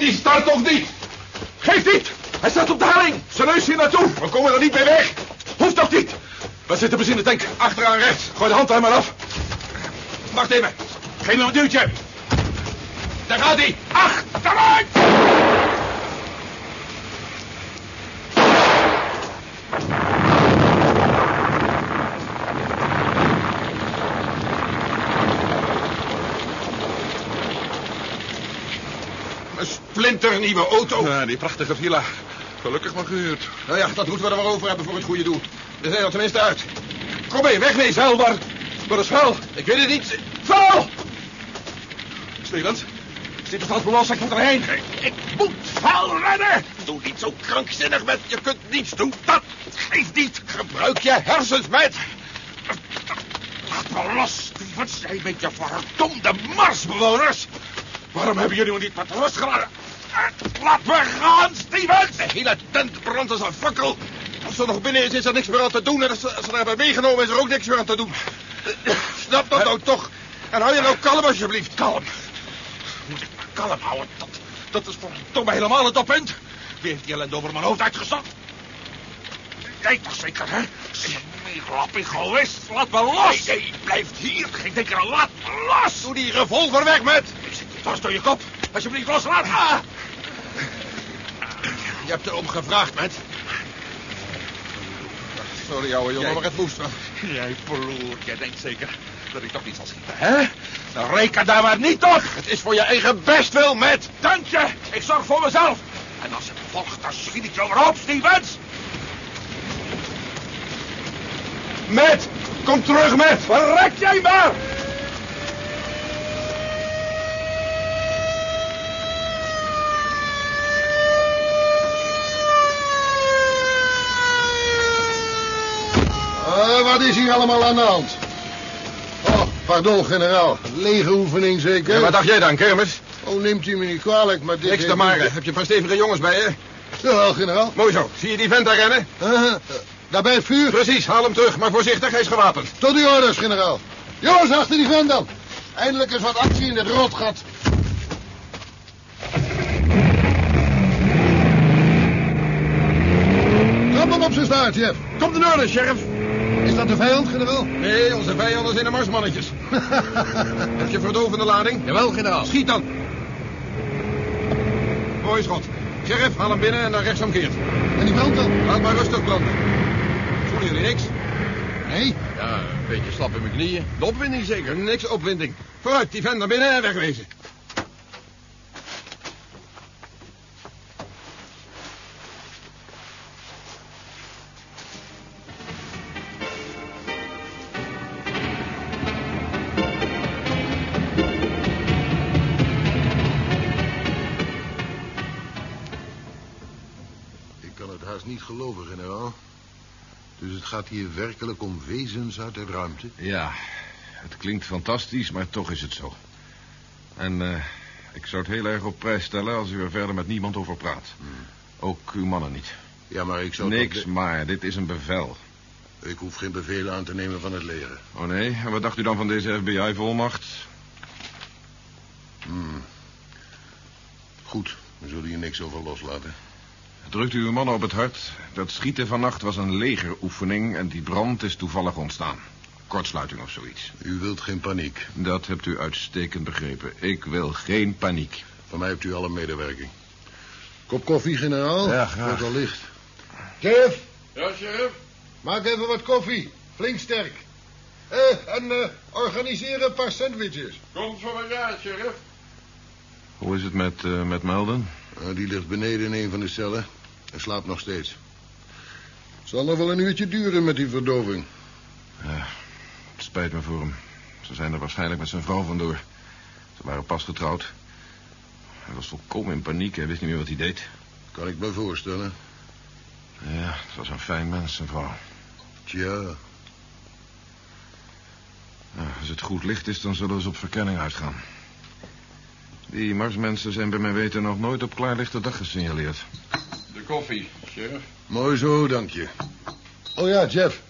die start toch niet? Geef niet! Hij staat op de helling! Zijn neus hier naartoe! We komen er niet meer weg! Hoeft toch niet! Waar zit de benzinetank? Achteraan rechts. Gooi de hand maar af. Wacht even. Geef me een duwtje. Daar gaat hij. Achteruit! Een splinternieuwe auto. Ja, die prachtige villa. Gelukkig maar gehuurd. Nou ja, dat moeten we er wel over hebben voor het goede doel. We zijn er tenminste uit. Kom mee, wegwezen. Vuil, maar... Dat is vuil. Ik weet het niet. Vuil! Stevens, zit de vastbelost, ik moet erheen. Ik moet vuil redden. Doe niet zo krankzinnig met. Je kunt niets doen. Dat geeft niet. Gebruik je hersens met. Laat me los, Stevens. Jij bent je verdomde Marsbewoners. Waarom hebben jullie me niet met rust gelaten? Laat me gaan, Stevens. De hele tent brandt als een fakkel. Als ze nog binnen is, is er niks meer aan te doen. En als ze, als ze er hebben meegenomen, is er ook niks meer aan te doen. Snap dat nou toch? En hou je nou kalm, alsjeblieft. Kalm. Moet ik me kalm houden? Dat, dat is verdomme helemaal het toppunt. Wie heeft die ellende over mijn hoofd uitgestapt? Jij toch zeker, hè? Smeerlappig geweest. Laat me los. Nee, nee, blijft hier. Ik denk er laat me los. Doe die revolver weg met. Ik zit je vast door je kop. Alsjeblieft, loslaat. Ah. Je hebt erom gevraagd, met. Sorry, ouwe jongen, Jij- maar het moest wel. Jij verloor. Jij denkt zeker dat ik toch niet zal schieten, hè? Dan reken daar maar niet op. Het is voor je eigen best wel, met. Dank je. Ik zorg voor mezelf. En als het volgt, dan schiet ik weer op, Stevens. Met! Kom terug, met! Verrek jij maar. Ah, wat is hier allemaal aan de hand? Oh, pardon, generaal. Lege oefening zeker? Ja, wat dacht jij dan, kermis? Oh, neemt u me niet kwalijk, maar dit... Niks te maken. Heb je een paar stevige jongens bij je? Jawel, generaal. Mooi zo. Zie je die vent daar rennen? Uh, daarbij het vuur. Precies, haal hem terug, maar voorzichtig, hij is gewapend. Tot uw orders, generaal. Jongens, achter die vent dan. Eindelijk eens wat actie in dit rotgat. Trap hem op zijn staart, Jeff. Komt in orde, sheriff. Is dat de vijand, generaal? Nee, onze vijanden zijn de marsmannetjes. Heb je verdovende lading? Jawel, generaal. Schiet dan. Mooi schot. Sheriff, haal hem binnen en dan rechtsomkeert. En die vent dan? Laat maar rustig planten. Voelen jullie niks? Nee. Ja, een beetje slap in mijn knieën. De opwinding zeker. Niks opwinding. Vooruit, die vent naar binnen en wegwezen. Gaat hier werkelijk om wezens uit de ruimte? Ja, het klinkt fantastisch, maar toch is het zo. En eh, ik zou het heel erg op prijs stellen als u er verder met niemand over praat. Ook uw mannen niet. Ja, maar ik zou... Niks maar, dit is een bevel. Ik hoef geen bevelen aan te nemen van het leger. Oh nee, en wat dacht u dan van deze FBI-volmacht? Hmm. Goed, we zullen hier niks over loslaten. Drukt u uw mannen op het hart. Dat schieten vannacht was een legeroefening en die brand is toevallig ontstaan. Kortsluiting of zoiets. U wilt geen paniek. Dat hebt u uitstekend begrepen. Ik wil geen paniek. Van mij hebt u alle medewerking. Kop koffie, generaal? Ja, graag. Wordt al licht. Jeff, Ja, sheriff? maak even wat koffie. Flink sterk. Eh, en eh, organiseer een paar sandwiches. Komt van elkaar, sheriff. Hoe is het met, eh, met Melden? Nou, die ligt beneden in een van de cellen en slaapt nog steeds. Het zal nog wel een uurtje duren met die verdoving. Ja, het spijt me voor hem. Ze zijn er waarschijnlijk met zijn vrouw vandoor. Ze waren pas getrouwd. Hij was volkomen in paniek. Hij wist niet meer wat hij deed. Kan ik me voorstellen. Ja, het was een fijn mens, zijn vrouw. Tja, Ja, als het goed licht is, dan zullen ze op verkenning uitgaan. Die Marsmensen zijn bij mijn weten nog nooit op klaarlichte dag gesignaleerd. De koffie, sheriff. mooi zo, dank je. Oh ja, Jeff.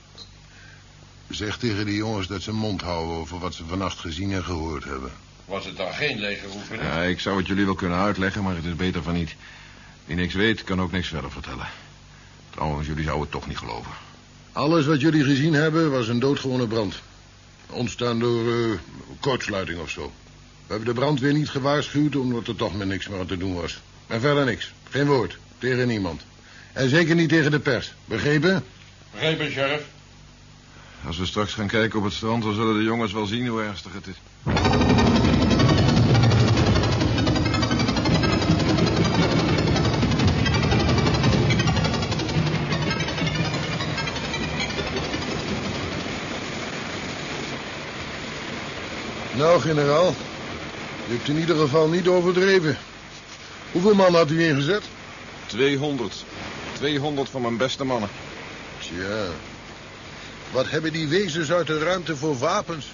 Zeg tegen die jongens dat ze mond houden over wat ze vannacht gezien en gehoord hebben. Was het dan geen legeroefening? Ja, ik zou het jullie wel kunnen uitleggen, maar het is beter van niet. Wie niks weet, kan ook niks verder vertellen. Trouwens, jullie zouden het toch niet geloven. Alles wat jullie gezien hebben was een doodgewone brand. Ontstaan door uh, kortsluiting of zo. We hebben de brandweer niet gewaarschuwd omdat er toch met niks meer aan te doen was. En verder niks. Geen woord. Tegen niemand. En zeker niet tegen de pers. Begrepen? Begrepen, sheriff. Als we straks gaan kijken op het strand, dan zullen de jongens wel zien hoe ernstig het is. Nou, generaal. U hebt in ieder geval niet overdreven. Hoeveel man had u ingezet? 200. 200 van mijn beste mannen. Tja. Wat hebben die wezens uit de ruimte voor wapens?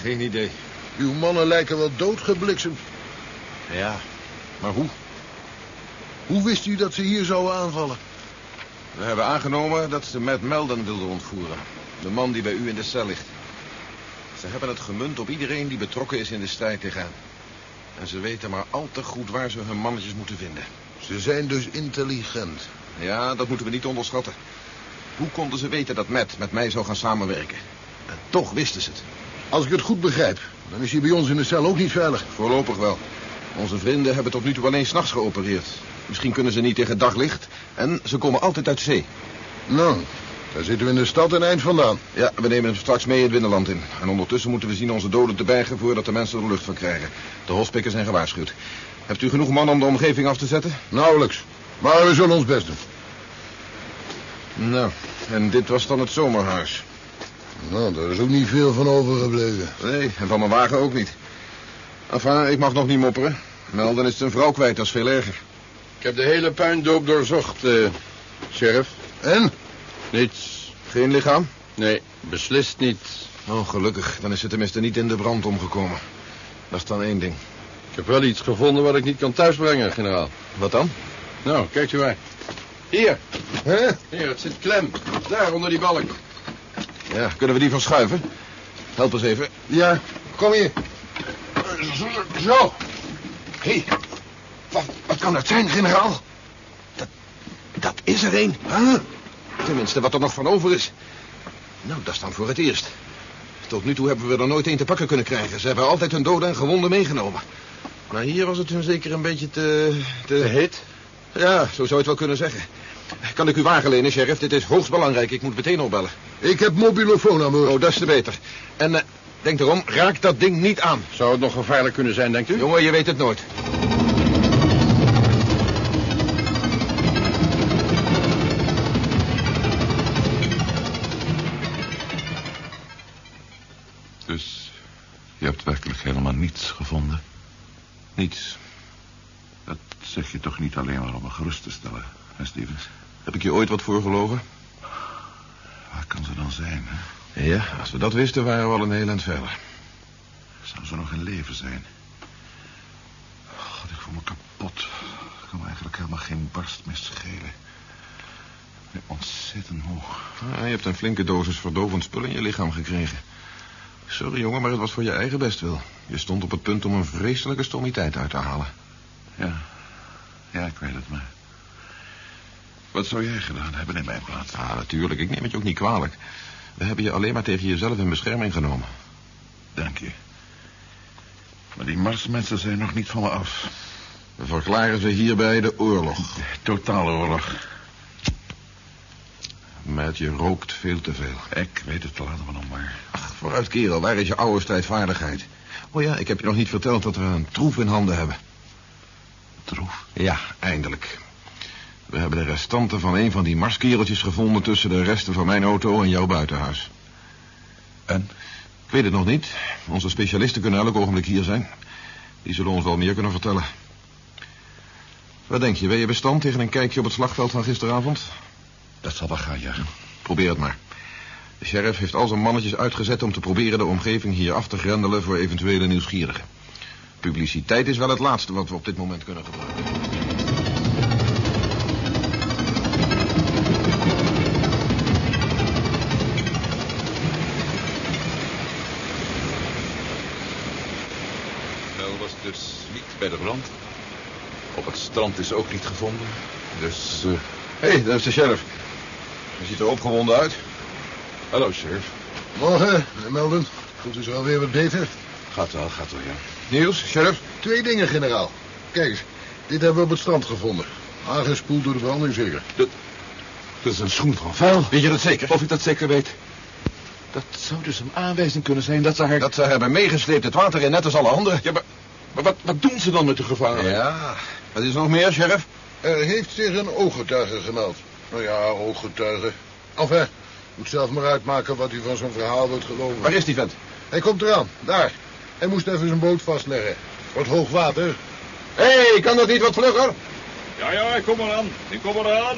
Geen idee. Uw mannen lijken wel doodgebliksemd. Ja, maar hoe? Hoe wist u dat ze hier zouden aanvallen? We hebben aangenomen dat ze Matt Melden wilden ontvoeren. De man die bij u in de cel ligt. Ze hebben het gemunt op iedereen die betrokken is in de strijd tegen hen. En ze weten maar al te goed waar ze hun mannetjes moeten vinden. Ze zijn dus intelligent. Ja, dat moeten we niet onderschatten. Hoe konden ze weten dat Matt met mij zou gaan samenwerken? En toch wisten ze het. Als ik het goed begrijp, dan is hij bij ons in de cel ook niet veilig. Voorlopig wel. Onze vrienden hebben tot nu toe alleen s'nachts geopereerd. Misschien kunnen ze niet tegen daglicht. En ze komen altijd uit zee. Nou, daar zitten we in de stad een eind vandaan. Ja, we nemen hem straks mee het binnenland in. En ondertussen moeten we zien onze doden te bergen voordat de mensen er lucht van krijgen. De hospikken zijn gewaarschuwd. Hebt u genoeg man om de omgeving af te zetten? Nauwelijks. Maar we zullen ons best doen. Nou, en dit was dan het zomerhuis. Nou, daar is ook niet veel van overgebleven. Nee, en van mijn wagen ook niet. Enfin, ik mag nog niet mopperen. Wel, dan is zijn vrouw kwijt, dat is veel erger. Ik heb de hele puindoop doorzocht, eh, sheriff. En? Niets. Geen lichaam? Nee, beslist niet. Oh, gelukkig. Dan is ze tenminste niet in de brand omgekomen. Dat is dan één ding. Ik heb wel iets gevonden wat ik niet kan thuisbrengen, generaal. Wat dan? Nou, kijkt u maar. Hier, Hè? hier, het zit klem. Daar, onder die balk. Ja, kunnen we die verschuiven? Help eens even. Ja, kom hier. Zo. Hé, hey, wat, wat kan dat zijn, generaal? Dat, dat is er een. Huh? Tenminste, wat er nog van over is. Nou, dat is dan voor het eerst. Tot nu toe hebben we er nooit één te pakken kunnen krijgen. Ze hebben altijd hun doden en gewonden meegenomen. Maar hier was het hun zeker een beetje te... te... heet? Ja, zo zou je het wel kunnen zeggen. Kan ik uw wagen lenen, sheriff? Dit is hoogst belangrijk. Ik moet meteen opbellen. Ik heb mobielefoon aan boord. Oh, dat is te beter. En eh, denk erom, raak dat ding niet aan. Zou het nog gevaarlijk kunnen zijn, denkt u? Jongen, je weet het nooit. Hebt werkelijk helemaal niets gevonden? Niets. Dat zeg je toch niet alleen maar om me gerust te stellen, hè, Stevens? Heb ik je ooit wat voorgelogen? Waar kan ze dan zijn, hè? Ja, als we dat wisten, waren we al een heel eind verder. Zou ze nog in leven zijn? God, ik voel me kapot. Ik kan me eigenlijk helemaal geen barst meer schelen. Ik ben ontzettend moe. Ah, je hebt een flinke dosis verdovend spul in je lichaam gekregen. Sorry, jongen, maar het was voor je eigen bestwil. Je stond op het punt om een vreselijke stommiteit uit te halen. Ja, ja, ik weet het maar. Wat zou jij gedaan hebben in mijn plaats? Ah, natuurlijk. Ik neem het je ook niet kwalijk. We hebben je alleen maar tegen jezelf in bescherming genomen. Dank je. Maar die Marsmensen zijn nog niet van me af. We verklaren ze hierbij de oorlog. Totale oorlog. Met je rookt veel te veel. Ik weet het, laten we nog maar. Ach, vooruit kerel, waar is je oude strijdvaardigheid? Oh ja, ik heb je nog niet verteld dat we een troef in handen hebben. Troef. Ja, eindelijk. We hebben de restanten van een van die marskereltjes gevonden... tussen de resten van mijn auto en jouw buitenhuis. En? Ik weet het nog niet. Onze specialisten kunnen elk ogenblik hier zijn. Die zullen ons wel meer kunnen vertellen. Wat denk je, ben je bestand tegen een kijkje op het slagveld van gisteravond? Dat zal wel gaan, ja. Probeer het maar. De sheriff heeft al zijn mannetjes uitgezet om te proberen de omgeving hier af te grendelen voor eventuele nieuwsgierigen. Publiciteit is wel het laatste wat we op dit moment kunnen gebruiken. was dus niet bij de brand. Op het strand is ook niet gevonden. Dus, eh Hé, hey, daar is de sheriff. Hij ziet er opgewonden uit. hallo, sheriff. Morgen, Melden. Voelt u zich alweer wat beter? Gaat wel, gaat wel, ja. Niels, sheriff. Twee dingen, generaal. Kijk eens, dit hebben we op het strand gevonden. Aangespoeld door de branding zeker. Dat is een schoen van vuil. Weet je dat zeker? Of ik dat zeker weet. Dat zou dus een aanwijzing kunnen zijn dat ze haar... Dat ze hebben meegesleept het water in, net als alle anderen. Ja, maar, maar wat, wat doen ze dan met de gevangenen? Ja. Wat is er nog meer, sheriff? Er heeft zich een ooggetuige gemeld. Nou ja, ooggetuige. Enfin, moet zelf maar uitmaken wat u van zo'n verhaal wilt geloven. Waar is die vent? Hij komt eraan, daar. Hij moest even zijn boot vastleggen. Wordt hoog water. Hé, hey, kan dat niet wat vlugger? Ja, ja, ik kom eraan. Ik kom eraan.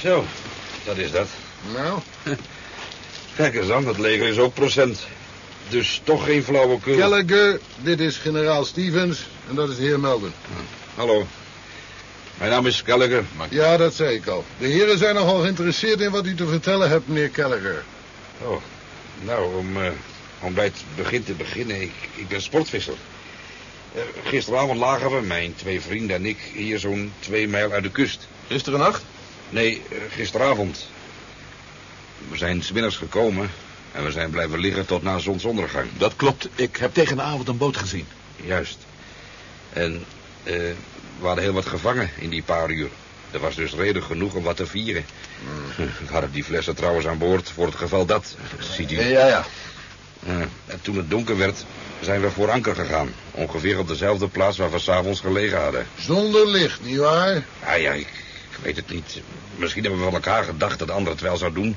Zo, dat is dat. Nou, Kijk eens dan, het leger is ook procent. Dus toch geen flauwekul. Gallagher, dit is generaal Stevens en dat is de heer Melden. Hallo. Mijn naam is Gallagher. Ja, dat zei ik al. De heren zijn nogal geïnteresseerd in wat u te vertellen hebt, meneer Gallagher. Oh, nou, om, eh, om bij het begin te beginnen, ik, ik ben sportvisser. Eh, gisteravond lagen we, mijn twee vrienden en ik, hier zo'n twee mijl uit de kust. Gisteren nacht? Nee, eh, gisteravond. We zijn smiddags gekomen en we zijn blijven liggen tot na zonsondergang. Dat klopt. Ik heb tegen de avond een boot gezien. Juist. En eh, we hadden heel wat gevangen in die paar uur. Er was dus reden genoeg om wat te vieren. We hadden die flessen trouwens aan boord voor het geval dat. Ziet u. Ja, ja. Eh, en toen het donker werd, zijn we voor anker gegaan. Ongeveer op dezelfde plaats waar we s'avonds gelegen hadden. Zonder licht, nietwaar? Ah ja, ik, ik weet het niet. Misschien hebben we van elkaar gedacht dat de ander het wel zou doen.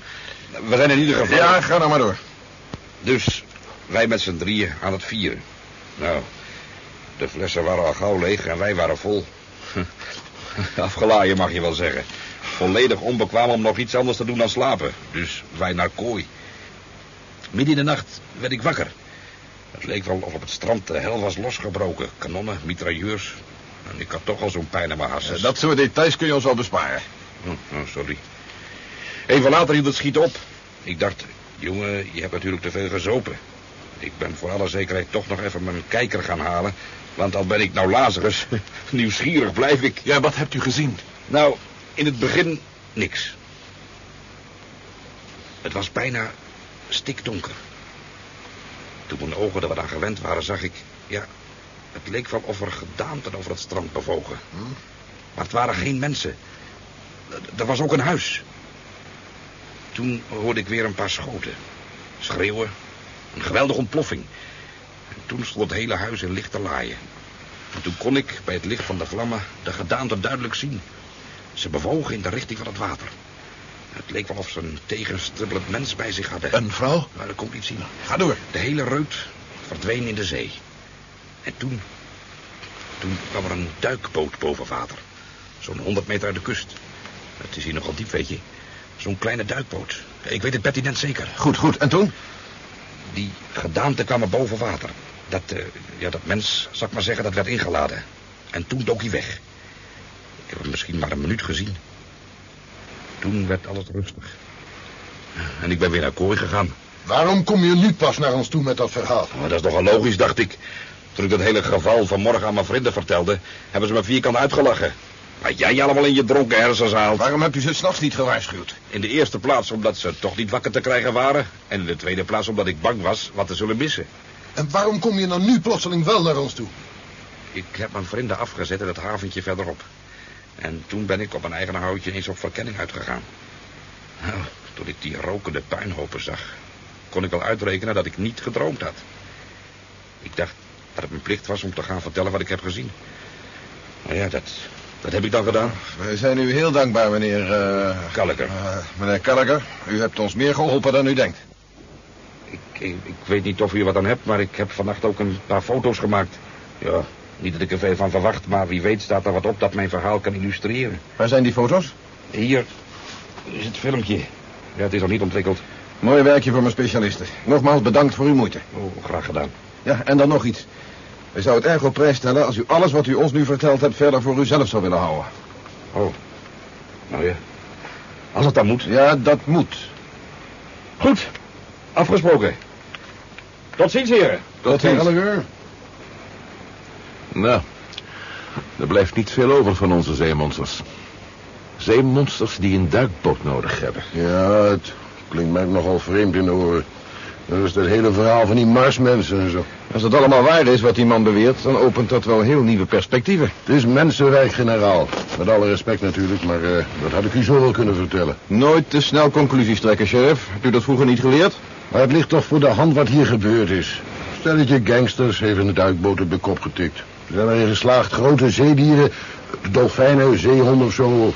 We zijn in ieder geval... Ja, ga nou maar door. Dus wij met z'n drieën aan het vieren. Nou, de flessen waren al gauw leeg en wij waren vol. Afgelaaien mag je wel zeggen. Volledig onbekwaam om nog iets anders te doen dan slapen. Dus wij naar kooi. Midden in de nacht werd ik wakker. Het leek wel of op het strand de hel was losgebroken. Kanonnen, mitrailleurs. En ik had toch al zo'n pijn in mijn harses. Dat soort details kun je ons wel besparen. Oh, oh, sorry. Even later hield het schieten op. Ik dacht, jongen, je hebt natuurlijk te veel gezopen. Ik ben voor alle zekerheid toch nog even mijn kijker gaan halen. Want al ben ik nou Lazarus, nieuwsgierig blijf ik. Ja, wat hebt u gezien? Nou, in het begin niks. Het was bijna stikdonker. Toen mijn ogen er wat aan gewend waren, zag ik... Ja, het leek wel of er gedaanten over het strand bewogen. Maar het waren geen mensen. Er was ook een huis. Toen hoorde ik weer een paar schoten. Schreeuwen. Een geweldige ontploffing. En toen stond het hele huis in lichte laaien. En toen kon ik, bij het licht van de vlammen, de gedaante duidelijk zien. Ze bewogen in de richting van het water. Het leek wel of ze een tegenstribbelend mens bij zich hadden. Een vrouw? Maar dat kon ik niet zien. Ga door. De hele reut verdween in de zee. En toen... Toen kwam er een duikboot boven water. Zo'n 100 meter uit de kust. Het is hier nogal diep, weet je. Zo'n kleine duikboot. Ik weet het pertinent zeker. Goed, goed. En toen? Die gedaante kwam er boven water. Dat, eh, ja, dat mens, zal ik maar zeggen, dat werd ingeladen. En toen dook hij weg. Ik heb hem misschien maar een minuut gezien. Toen werd alles rustig. En ik ben weer naar kooi gegaan. Waarom kom je nu pas naar ons toe met dat verhaal? Maar dat is nogal logisch, dacht ik. Toen ik dat hele geval vanmorgen aan mijn vrienden vertelde... hebben ze me vierkant uitgelachen. Maar jij allemaal in je dronken hersens haalt. Waarom heb je ze s'nachts niet gewaarschuwd? In de eerste plaats omdat ze toch niet wakker te krijgen waren. En in de tweede plaats omdat ik bang was wat te zullen missen. En waarom kom je dan nu plotseling wel naar ons toe? Ik heb mijn vrienden afgezet in het haventje verderop. En toen ben ik op mijn eigen houtje eens op verkenning uitgegaan. Nou, toen ik die rokende puinhopen zag... kon ik wel uitrekenen dat ik niet gedroomd had. Ik dacht dat het mijn plicht was om te gaan vertellen wat ik heb gezien. Nou ja, dat, dat heb ik dan gedaan. Wij zijn u heel dankbaar, meneer... eh Gallagher. eh, meneer Gallagher. U hebt ons meer geholpen dan u denkt. Ik, ik, weet niet of u er wat aan hebt, maar ik heb vannacht ook een paar foto's gemaakt. Ja, niet dat ik er veel van verwacht, maar wie weet staat er wat op dat mijn verhaal kan illustreren. Waar zijn die foto's? Hier is het filmpje. Ja, het is nog niet ontwikkeld. Mooi werkje voor mijn specialisten. Nogmaals bedankt voor uw moeite. Oh, graag gedaan. Ja, en dan nog iets. We zouden het erg op prijs stellen als u alles wat u ons nu verteld hebt verder voor uzelf zou willen houden. Oh, nou ja. Als het dan moet. Ja, dat moet. Goed, afgesproken. Tot ziens, heren. Tot ziens. Gallagher. Nou, er blijft niet veel over van onze zeemonsters. Zeemonsters die een duikboot nodig hebben. Ja, het klinkt mij nogal vreemd in de oren. Dat is het hele verhaal van die Marsmensen en zo. Als het allemaal waar is wat die man beweert, dan opent dat wel heel nieuwe perspectieven. Het is mensenwerk, generaal. Met alle respect natuurlijk, maar eh, dat had ik u zo wel kunnen vertellen. Nooit te snel conclusies trekken, sheriff. Hebt u dat vroeger niet geleerd? Maar het ligt toch voor de hand wat hier gebeurd is. Stelletje gangsters heeft een duikboot op de kop getikt. Ze zijn erin geslaagd grote zeedieren, dolfijnen, zeehonden of zo...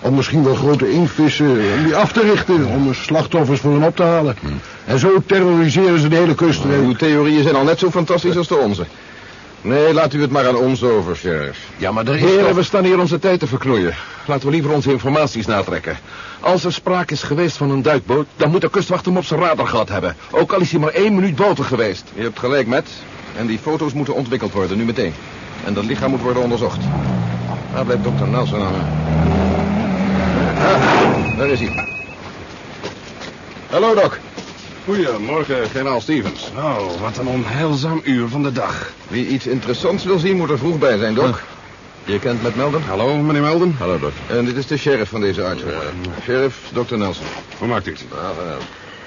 om misschien wel grote inktvissen, om die af te richten... om er slachtoffers voor hen op te halen. En zo terroriseren ze de hele kust. Uw theorieën zijn al net zo fantastisch als de onze. Nee, laat u het maar aan ons over, sheriff. Ja, maar er is Heren, toch- we staan hier onze tijd te verknoeien. Laten we liever onze informaties natrekken. Als er sprake is geweest van een duikboot... dan moet de kustwacht hem op zijn radar gehad hebben. Ook al is hij maar één minuut boven geweest. Je hebt gelijk, Matt. En die foto's moeten ontwikkeld worden, nu meteen. En dat lichaam moet worden onderzocht. Waar blijft dokter Nelson aan? Ah, daar is hij. Hallo, Doc. Goedemorgen, generaal Stevens. Oh, wat een onheilzaam uur van de dag. Wie iets interessants wil zien, moet er vroeg bij zijn, Doc. Je kent met Melden? Hallo, meneer Melden. Hallo, Doc. En dit is de sheriff van deze uitzending. Sheriff, dokter Nelson. Hoe maakt u het?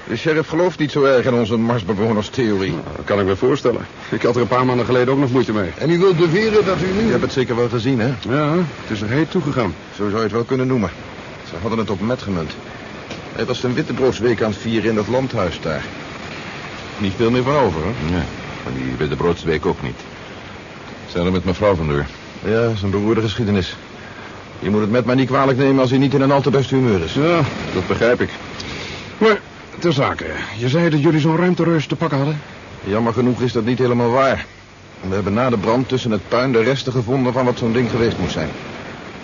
De sheriff gelooft niet zo erg in onze Marsbewonerstheorie. Dat kan ik me voorstellen. Ik had er een paar maanden geleden ook nog moeite mee. En u wilt beweren dat u Je nu... hebt het zeker wel gezien, hè? Ja, het is er heet toegegaan. Zo zou je het wel kunnen noemen. Ze hadden het op Met gemunt. Hij was zijn wittebroodsweek aan het vieren in dat landhuis daar. Niet veel meer van over, hè? Nee, van die Wittebroodsweek ook niet. Zijn er met mevrouw vandoor? Ja, dat is een beroerde geschiedenis. Je moet het met maar niet kwalijk nemen als hij niet in een al te beste humeur is. Ja, dat begrijp ik. Maar, ter zake. Je zei dat jullie zo'n ruimtereus te pakken hadden? Jammer genoeg is dat niet helemaal waar. We hebben na de brand tussen het puin de resten gevonden van wat zo'n ding geweest moet zijn.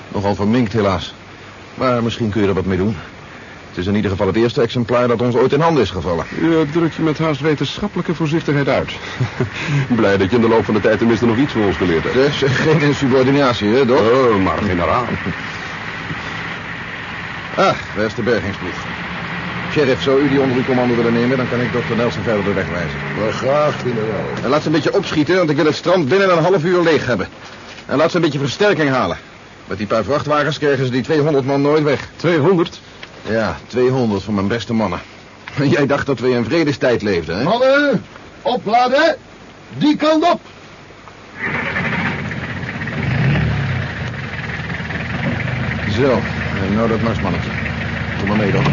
Nogal verminkt helaas. Maar misschien kun je er wat mee doen. Het is in ieder geval het eerste exemplaar dat ons ooit in handen is gevallen. Je drukt je met haast wetenschappelijke voorzichtigheid uit. Blij dat je in de loop van de tijd tenminste nog iets van ons geleerd hebt. Dus geen insubordinatie, hè, Doc? Oh, maar generaal. Ah, daar is de bergingsploeg. Sheriff, zou u die onder uw commando willen nemen, dan kan ik dokter Nelson verder de weg wijzen. Maar graag, generaal. En laat ze een beetje opschieten, want ik wil het strand binnen een half uur leeg hebben. En laat ze een beetje versterking halen. Met die paar vrachtwagens krijgen ze die 200 man nooit weg. 200? Ja, 200 van mijn beste mannen. Jij dacht dat we in vredestijd leefden, hè? Mannen, opladen. Die kant op. Zo, en nou dat marsmannetje. Kom maar mee, dan.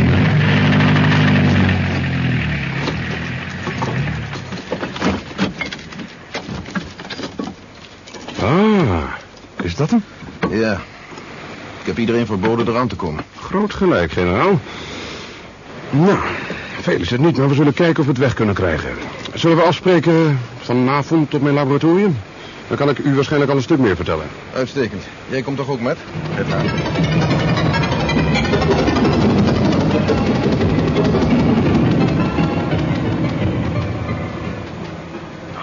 Ah, is dat hem? Ja. Ik heb iedereen verboden eraan te komen. Groot gelijk, generaal. Nou, veel is het niet, maar we zullen kijken of we het weg kunnen krijgen. Zullen we afspreken vanavond op mijn laboratorium? Dan kan ik u waarschijnlijk al een stuk meer vertellen. Uitstekend. Jij komt toch ook met?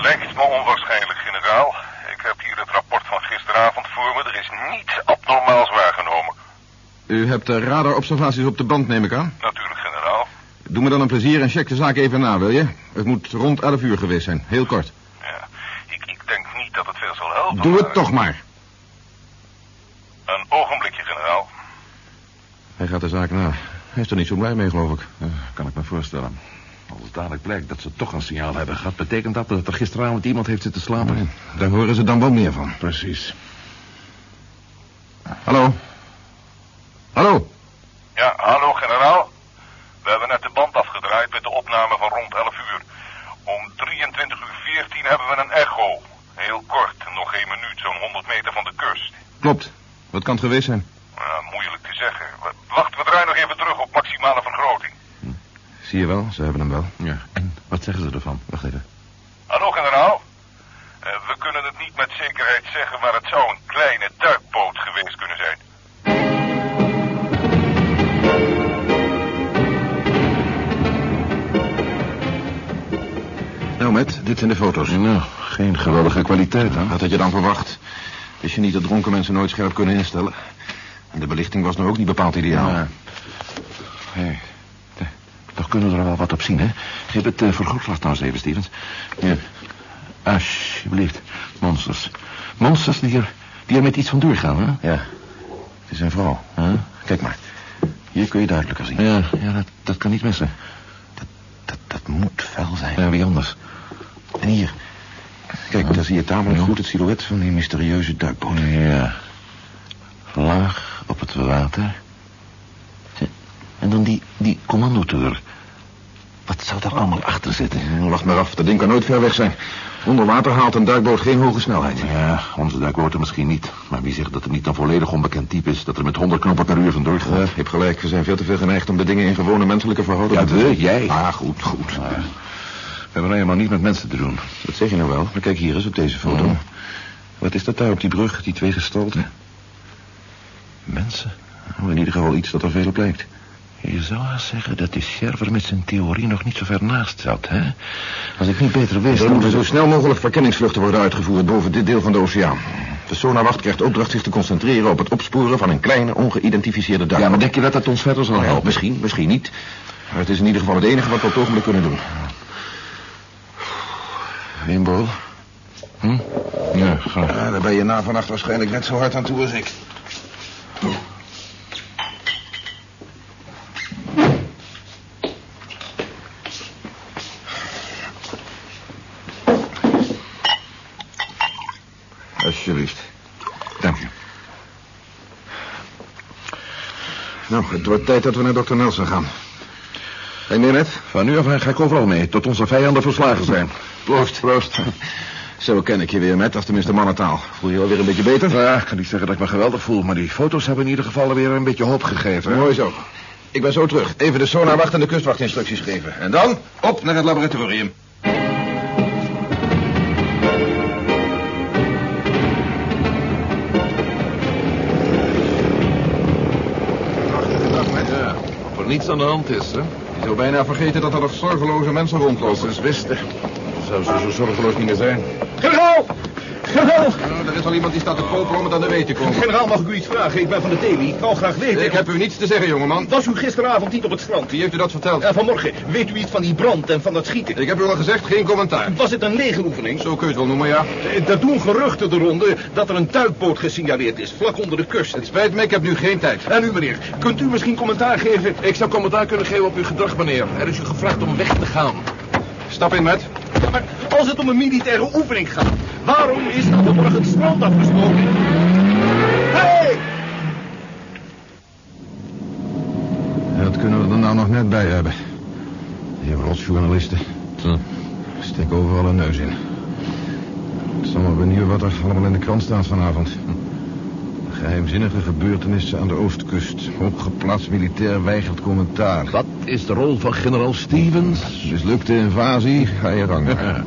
Lijkt me onwaarschijnlijk, generaal. Ik heb hier het rapport van gisteravond voor me. Er is niets. U hebt de radarobservaties op de band, neem ik aan. Natuurlijk, generaal. Doe me dan een plezier en check de zaak even na, wil je? Het moet rond 11 uur geweest zijn. Heel kort. Ja, ik, ik denk niet dat het veel zal helpen. Doe maar- het toch maar. Een ogenblikje, generaal. Hij gaat de zaak na. Hij is er niet zo blij mee, geloof ik. kan ik me voorstellen. Als dadelijk blijkt dat ze toch een signaal hebben gehad... betekent dat dat er gisteravond iemand heeft zitten slapen. Daar horen ze dan wel meer van. Precies. Hallo? Ja, hallo, generaal. We hebben net de band afgedraaid met de opname van rond 11 uur. Om 23 uur 14 hebben we een echo. Heel kort, nog geen minuut, zo'n 100 meter van de kust. Klopt. Wat kan het geweest zijn? Ja, moeilijk te zeggen. Wacht, we draaien nog even terug op maximale vergroting. Zie je wel, ze hebben hem wel. Ja, en wat zeggen ze ervan? Wacht even. Hallo, generaal. Eh, we kunnen het niet met zekerheid zeggen, maar het zou een kleine duikboot geweest kunnen zijn. Nou, met, dit zijn de foto's. Nou, geen geweldige kwaliteit, hè? Wat had je dan verwacht? Je niet dat dronken mensen nooit scherp kunnen instellen? En de belichting was nou ook niet bepaald ideaal. Ja. Toch kunnen we er wel wat op zien, hè? Geef het uh, vergrootglas nou eens even, Stevens. Ja. Alsjeblieft. Monsters. Monsters die er, die er met iets van doorgaan, hè? Ja. Het is een vrouw. Huh? Kijk maar. Hier kun je duidelijker zien. Ja, ja dat, dat kan niet missen. Dat, dat, dat moet fel zijn. Ja, wie anders? En hier. Kijk, daar zie je tamelijk goed het silhouet van die mysterieuze duikboot. Ja. Laag op het water. En dan die, die commandotour. Wat zou daar allemaal achter zitten? Wacht maar af, dat ding kan nooit ver weg zijn. Onder water haalt een duikboot geen hoge snelheid. Ja, onze duikboten misschien niet. Maar wie zegt dat het niet een volledig onbekend type is... dat er met 100 knopen per uur vandoor gaat? Ja, je hebt gelijk, we zijn veel te veel geneigd om de dingen in gewone menselijke verhoudingen ja, te zien. jij. Ah, goed, goed. Ja. We hebben helemaal niet met mensen te doen. Dat zeg je nou wel. Maar kijk hier eens op deze foto. Oh. Wat is dat daar op die brug, die twee gestalten? Mensen? Oh, in ieder geval iets dat er veel op lijkt. Je zou zeggen dat die Scherver met zijn theorie nog niet zo ver naast zat, hè? Als ik niet beter wist... Er moeten zo snel mogelijk verkenningsvluchten worden uitgevoerd boven dit deel van de oceaan. De sonarwacht krijgt opdracht zich te concentreren op het opsporen van een kleine, ongeïdentificeerde duik. Ja, maar denk je dat dat ons verder zal helpen? Misschien, misschien niet. Maar het is in ieder geval het enige wat we op het ogenblik kunnen doen. Wimbo? Hm? Ja, graag. Ja, daar ben je na vannacht waarschijnlijk net zo hard aan toe als ik. Alsjeblieft. Dank je. Nou, het wordt tijd dat we naar dokter Nelson gaan. Net? Van nu af aan ga ik overal mee, tot onze vijanden verslagen zijn. Proost, proost. Zo ken ik je weer, met, of tenminste mannentaal. Voel je je alweer een beetje beter? Ja, ik kan niet zeggen dat ik me geweldig voel, maar die foto's hebben in ieder geval weer een beetje hoop gegeven. Mooi zo. Ik ben zo terug. Even de sonarwacht en de kustwachtinstructies geven. En dan op naar het laboratorium. Ja, of er niets aan de hand is, hè? Je zou bijna vergeten dat er nog zorgeloze mensen rondlopen. Ze wisten. Zou ze zo zorgeloos niet meer zijn. Generaal! Generaal! Nou, er is al iemand die staat te popelen om het aan de weet te komen. Generaal, mag ik u iets vragen? Ik ben van de Davy. Ik wou graag weten... Ik heb u niets te zeggen, jongeman. Was u gisteravond niet op het strand? Wie heeft u dat verteld? Uh, vanmorgen. Weet u iets van die brand en van dat schieten? Ik heb u al gezegd, geen commentaar. Was het een legeroefening? Zo kun je het wel noemen, ja. Uh, er doen geruchten de ronde dat er een duikboot gesignaleerd is, vlak onder de kust. Het spijt me, ik heb nu geen tijd. En u, meneer, kunt u misschien commentaar geven? Ik zou commentaar kunnen geven op uw gedrag, meneer. Er is u gevraagd om weg te gaan. Stap in, met. Ja, maar als het om een militaire oefening gaat, waarom is dan vanmorgen het strand afgesproken? Hey! Ja, dat kunnen we er nou nog net bij hebben. Die rotsjournalisten. Hm. Steken overal een neus in. Ik zal maar benieuwen wat er allemaal in de krant staat vanavond. Geheimzinnige gebeurtenissen aan de oostkust. Hooggeplaatst militair weigert commentaar. Wat is de rol van generaal Stevens? Mislukte invasie, ga je gang. Ja,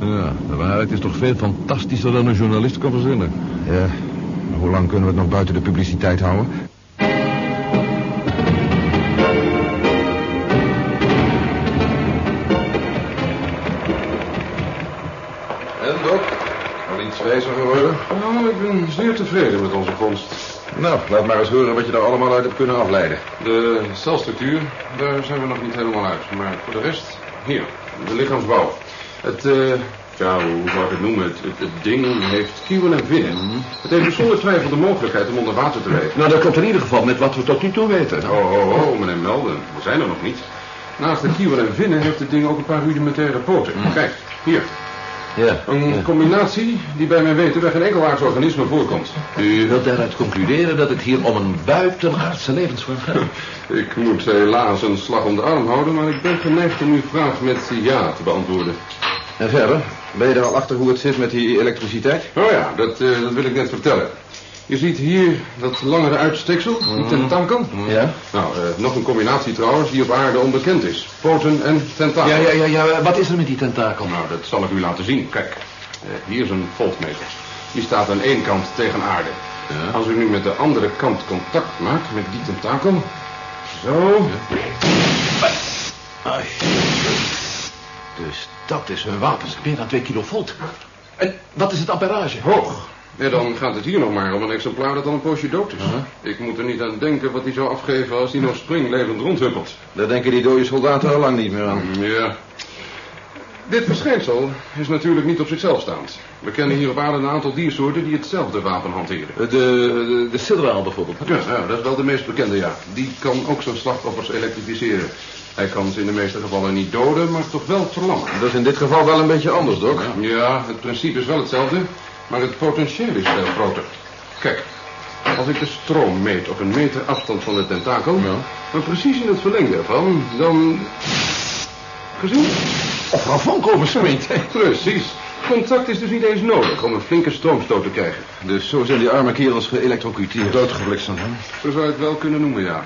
ja, de waarheid is toch veel fantastischer dan een journalist kan verzinnen. Ja, hoe lang kunnen we het nog buiten de publiciteit houden? Wijzer geworden? Nou, ik ben zeer tevreden met onze vondst. Nou, laat maar eens horen wat je er allemaal uit hebt kunnen afleiden. De celstructuur, daar zijn we nog niet helemaal uit. Maar voor de rest, hier, de lichaamsbouw. Het, eh, ja, hoe zou ik het noemen? Het, het, het ding heeft kieuwen en vinnen. Het heeft zonder twijfel de mogelijkheid om onder water te leven. Nou, dat komt in ieder geval met wat we tot nu toe weten. Oh, oh, oh, meneer Melden, we zijn er nog niet. Naast de kieuwen en vinnen heeft het ding ook een paar rudimentaire poten. Kijk, hier. Ja. Een combinatie die bij mijn weten bij geen enkel aards organisme voorkomt. U wilt daaruit concluderen dat het hier om een buitenaardse levensvorm gaat? Ik moet helaas een slag om de arm houden, maar ik ben geneigd om uw vraag met ja te beantwoorden. En verder? Ben je er al achter hoe het zit met die elektriciteit? Oh ja, dat, eh, dat wil ik net vertellen. Je ziet hier dat langere uitsteksel, die tentakel. Ja? Nou, eh, nog een combinatie trouwens die op aarde onbekend is. Poten en tentakel. Ja, ja, ja, ja. Wat is er met die tentakel? Nou, dat zal ik u laten zien. Kijk, eh, hier is een voltmeter. Die staat aan één kant tegen aarde. Als u nu met de andere kant contact maakt met die tentakel... Zo... Dus dat is hun wapens. Meer dan 2 kilovolt. En wat is het amperage? Hoog. Ja, dan gaat het hier nog maar om een exemplaar dat al een poosje dood is. Ik moet er niet aan denken wat hij zou afgeven als hij nog springlevend rondhuppelt. Daar denken die dode soldaten al lang niet meer aan. Ja. Dit verschijnsel is natuurlijk niet op zichzelf staand. We kennen hier op aarde een aantal diersoorten die hetzelfde wapen hanteren. De, de, de sidderwaal bijvoorbeeld. Ja, ja, dat is wel de meest bekende, ja. Die kan ook zijn slachtoffers elektrificeren. Hij kan ze in de meeste gevallen niet doden, maar toch wel verlammen. Dat is in dit geval wel een beetje anders, Doc. Ja, het principe is wel hetzelfde, maar het potentieel is veel groter. Kijk, als ik de stroom meet op een meter afstand van de tentakel, maar precies in het verlengde ervan, dan... Gezien? Of Frau Vonk oversmeet. Precies. Contact is dus niet eens nodig om een flinke stroomstoot te krijgen. Dus zo zijn die arme kerels geëlektrocuteerd. Doodgebliksemd, hè? Zo zou je het wel kunnen noemen, ja.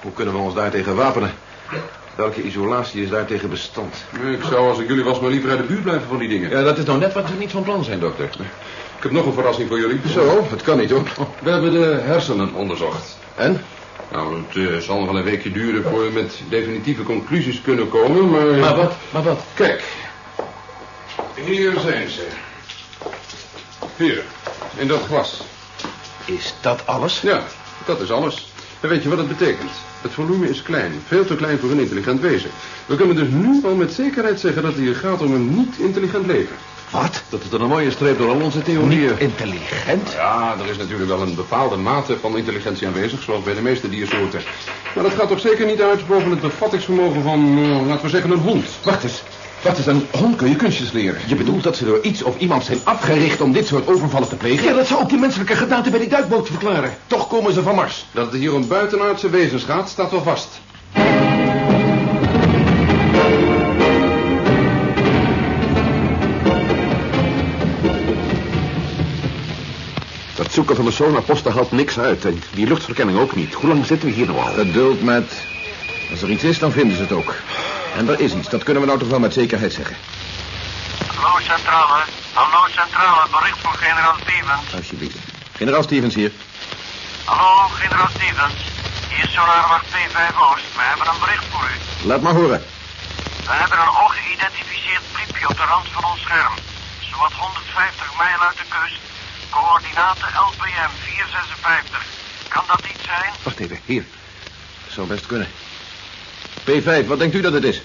Hoe kunnen we ons daartegen wapenen? Welke isolatie is daartegen bestand? Ik zou als ik jullie was maar liever uit de buurt blijven van die dingen. Ja, dat is nou net wat we niet van plan zijn, dokter. Ik heb nog een verrassing voor jullie. Zo, het kan niet, hoor. We hebben de hersenen onderzocht. En? Nou, het eh, zal nog wel een weekje duren voor we met definitieve conclusies kunnen komen, maar... Maar wat? Maar wat? Kijk. Hier zijn ze. Hier, in dat glas. Is dat alles? Ja, dat is alles. En weet je wat het betekent? Het volume is klein, veel te klein voor een intelligent wezen. We kunnen dus nu al met zekerheid zeggen dat het hier gaat om een niet-intelligent leven. Wat? Dat is dan een mooie streep door al onze theorieën. Niet intelligent? Ja, er is natuurlijk wel een bepaalde mate van intelligentie aanwezig, zoals bij de meeste diersoorten. Maar dat gaat toch zeker niet uit boven het bevattingsvermogen van, eh, laten we zeggen, een hond. Wacht eens. Wat is een hond kun je kunstjes leren? Je bedoelt dat ze door iets of iemand zijn afgericht om dit soort overvallen te plegen? Ja, dat zou ook die menselijke gedaante bij die duikboot verklaren. Toch komen ze van Mars. Dat het hier om buitenaardse wezens gaat, staat wel vast. Dat zoeken van de sonarposten haalt niks uit. En die luchtverkenning ook niet. Hoe lang zitten we hier nou al? Geduld met... Als er iets is, dan vinden ze het ook. En er is iets, dat kunnen we nou toch wel met zekerheid zeggen. Hallo Centrale. Hallo Centrale, bericht voor generaal Stevens. Alsjeblieft. Generaal Stevens hier. Hallo generaal Stevens. Hier is Sonarwacht P5 Oost. We hebben een bericht voor u. Laat maar horen. We hebben een ongeïdentificeerd briefje op de rand van ons scherm. Zowat 150 mijl uit de kust. Coördinaten LPM 456. Kan dat iets zijn? Wacht even, hier. Zou best kunnen. P5, wat denkt u dat het is?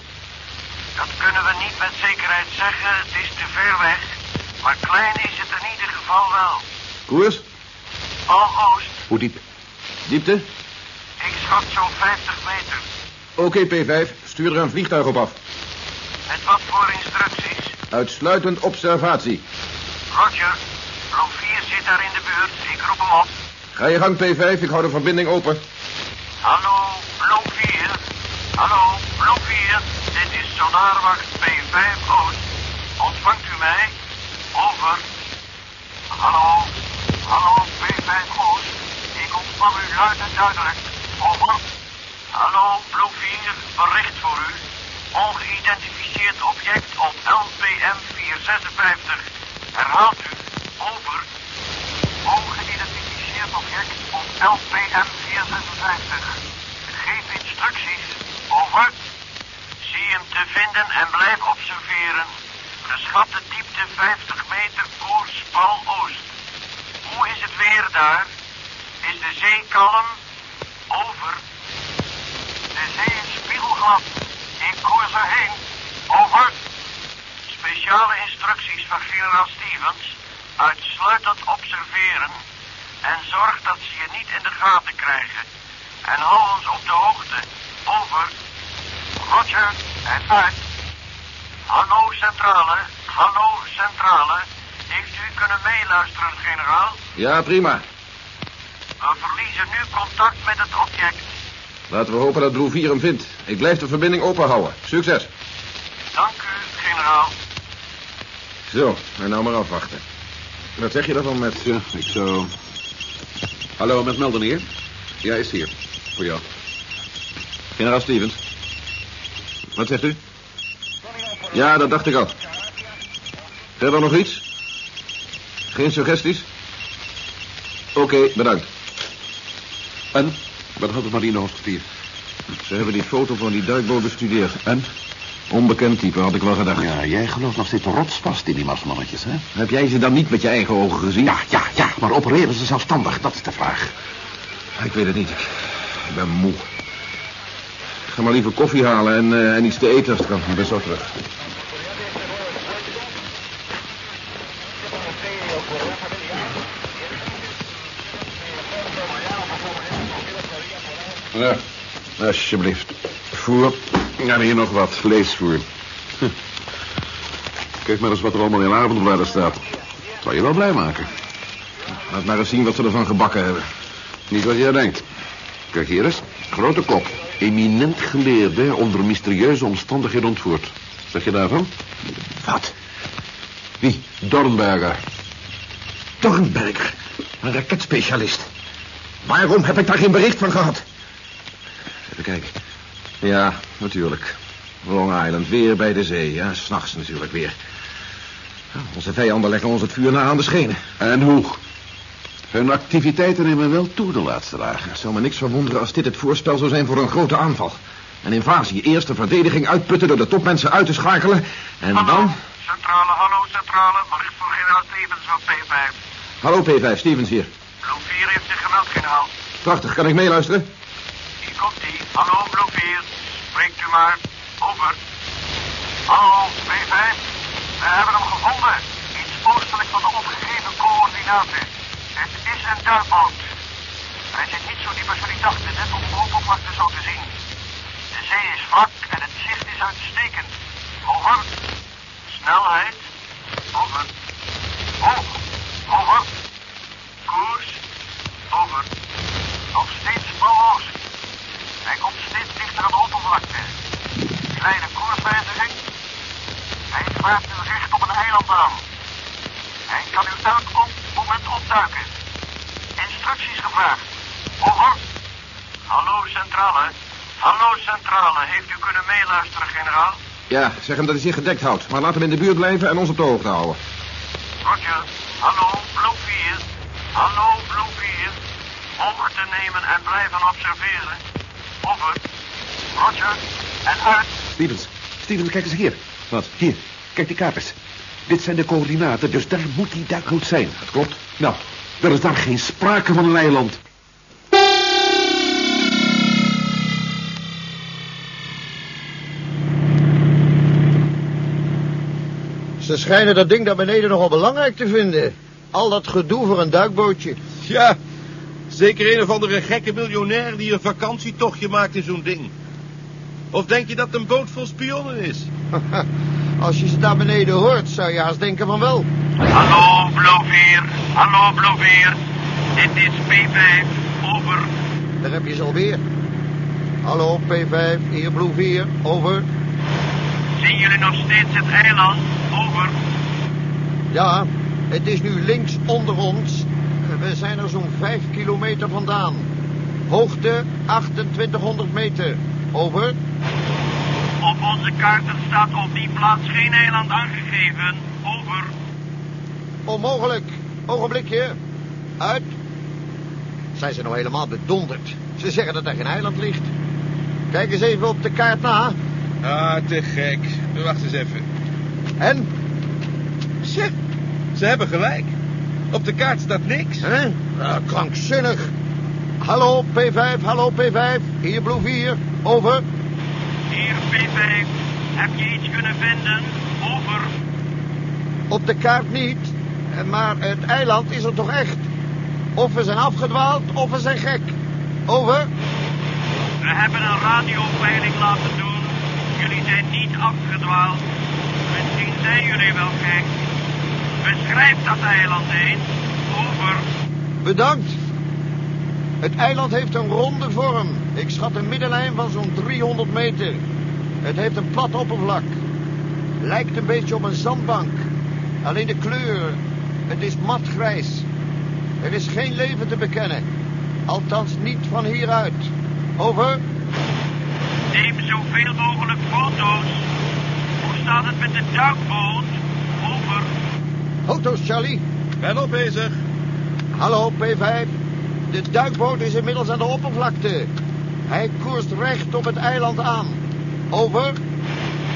Dat kunnen we niet met zekerheid zeggen. Het is te ver weg. Maar klein is het in ieder geval wel. Koers? Al-Oost. Hoe diep? Diepte? Ik schat zo'n 50 meter. Oké, P5. Stuur er een vliegtuig op af. Met wat voor instructies? Uitsluitend observatie. Roger. Blok 4 zit daar in de buurt. Ik roep hem op. Ga je gang, P5. Ik hou de verbinding open. Hallo, Sonarwacht P5 Oost. Ontvangt u mij? Over. Hallo, hallo P5 Oost. Ik ontvang u luid en duidelijk. Over. Hallo, blok 4. Bericht voor u. Ongeïdentificeerd object op LPM 456. Herhaalt u. Over. Ongeïdentificeerd object op LPM 456. Geef instructies. Over. Zie hem te vinden en blijf observeren. Geschatte diepte 50 meter koers pal oost. Hoe is het weer daar? Is de zee kalm? Over. De zee is spiegelglad. Ik koers erheen. Over. Speciale instructies van generaal Stevens. Uitsluitend observeren. En zorg dat ze je niet in de gaten krijgen. En hou ons op de hoogte. Over. Roger. Hallo centrale. Hallo centrale. Heeft u kunnen meeluisteren, generaal? Ja, prima. We verliezen nu contact met het object. Laten we hopen dat Blue 4 hem vindt. Ik blijf de verbinding open houden. Succes. Dank u, generaal. Zo, en nou maar afwachten. Wat zeg je daarvan met... Ja, ik zou... Hallo, met Melden hier? Ja, is hier. Voor jou. Generaal Stevens. Wat zegt u? Ja, dat dacht ik al. Verder nog iets? Geen suggesties? Oké, bedankt. En? Wat had het marinehoofdkwartier? Ze hebben die foto van die duikboot bestudeerd. En? Onbekend type, had ik wel gedacht. Ja, jij gelooft nog steeds rotsvast in die marsmannetjes, hè? Heb jij ze dan niet met je eigen ogen gezien? Ja, ja, ja, maar opereren ze zelfstandig? Dat is de vraag. Ik weet het niet. Ik ben moe. Ga maar liever koffie halen en, eh, en iets te eten als het kan. Ik ben zo terug. Ja, alsjeblieft. Voer. Ja, hier nog wat. Vleesvoer. Hm. Kijk maar eens wat er allemaal in avondbladen staat. Zou je wel blij maken. Laat maar eens zien wat ze ervan gebakken hebben. Niet wat jij denkt. Kijk hier eens. Grote kop. Eminent geleerde onder mysterieuze omstandigheden ontvoerd. Zeg je daarvan? Wat? Wie? Dornberger. Dornberger, een raketspecialist. Waarom heb ik daar geen bericht van gehad? Even kijken. Ja, natuurlijk. Long Island, weer bij de zee. Ja, s'nachts natuurlijk weer. Onze vijanden leggen ons het vuur na aan de schenen. En hoe? Hun activiteiten nemen wel toe de laatste dagen. Het zou me niks verwonderen als dit het voorspel zou zijn voor een grote aanval. Een invasie. Eerst de verdediging uitputten door de topmensen uit te schakelen. En Hallo, dan... centrale, hallo centrale, bericht voor generaal Stevens van P5. Hallo P5, Stevens hier. Groep 4 heeft zich gemeld, generaal. Prachtig, kan ik meeluisteren? Hier komt ie. Hallo, groep 4. Spreekt u maar. Over. Hallo, P5. We hebben hem gevonden. Iets oostelijk van de opgegeven coördinaten. Een duikboot. Hij zit niet zo diep als jullie dachten, net om de oppervlakte zo te zien. De zee is vlak en het zicht is uitstekend. Over. Snelheid. Over. Hoog. Over. Koers. Over. Nog steeds balloos. Hij komt steeds dichter aan de oppervlakte. Kleine koerswijziging. Hij vaart nu recht op een eiland aan. Hij kan u elk op moment opduiken. Gevraagd. Over. Hallo centrale. Hallo centrale. Heeft u kunnen meeluisteren, generaal? Ja, zeg hem dat hij zich gedekt houdt. Maar laat hem in de buurt blijven en ons op de hoogte houden. Roger. Hallo, Blue 4. Hallo, Blue 4. Hoogte nemen en blijven observeren. Over. Roger. En uit. Stevens, Stevens, kijk eens hier. Wat? Hier, kijk die eens. Dit zijn de coördinaten, dus daar moet die duikboot zijn. Dat klopt. Nou, er is daar geen sprake van een eiland. Ze schijnen dat ding daar beneden nogal belangrijk te vinden. Al dat gedoe voor een duikbootje. Ja, zeker een of andere gekke miljonair die een vakantietochtje maakt in zo'n ding. Of denk je dat het een boot vol spionnen is? Als je ze daar beneden hoort, zou je haast denken van wel. Hallo, 4. Hallo, 4. Dit is P5. Over. Daar heb je ze alweer. Hallo, P5, hier 4, over. Zien jullie nog steeds het eiland? Over. Ja, het is nu links onder ons. We zijn er zo'n vijf kilometer vandaan. Hoogte 2800 meter, over. Op onze kaarten staat op die plaats geen eiland aangegeven. Over. Onmogelijk. Ogenblikje. Uit. Zijn ze nou helemaal bedonderd? Ze zeggen dat er geen eiland ligt. Kijk eens even op de kaart na. Ah, te gek. Wacht eens even. En? Zeg, ze hebben gelijk. Op de kaart staat niks. Hè? Ah, krankzinnig. Hallo P5, hallo P5. Hier Blue 4, over. Hier P5. Heb je iets kunnen vinden? Over. Op de kaart niet, maar het eiland is er toch echt. Of we zijn afgedwaald, of we zijn gek. Over. We hebben een radiopeiling laten doen. Jullie zijn niet afgedwaald. Misschien zijn jullie wel gek. Beschrijf dat eiland eens. Over. Bedankt. Het eiland heeft een ronde vorm. Ik schat een middenlijn van zo'n 300 meter. Het heeft een plat oppervlak. Lijkt een beetje op een zandbank. Alleen de kleur, het is matgrijs. Er is geen leven te bekennen. Althans niet van hieruit. Over. Neem zoveel mogelijk foto's. Hoe staat het met de duikboot? Over. Foto's, Charlie. Ben al bezig. Hallo, P5. De duikboot is inmiddels aan de oppervlakte. Hij koerst recht op het eiland aan. Over.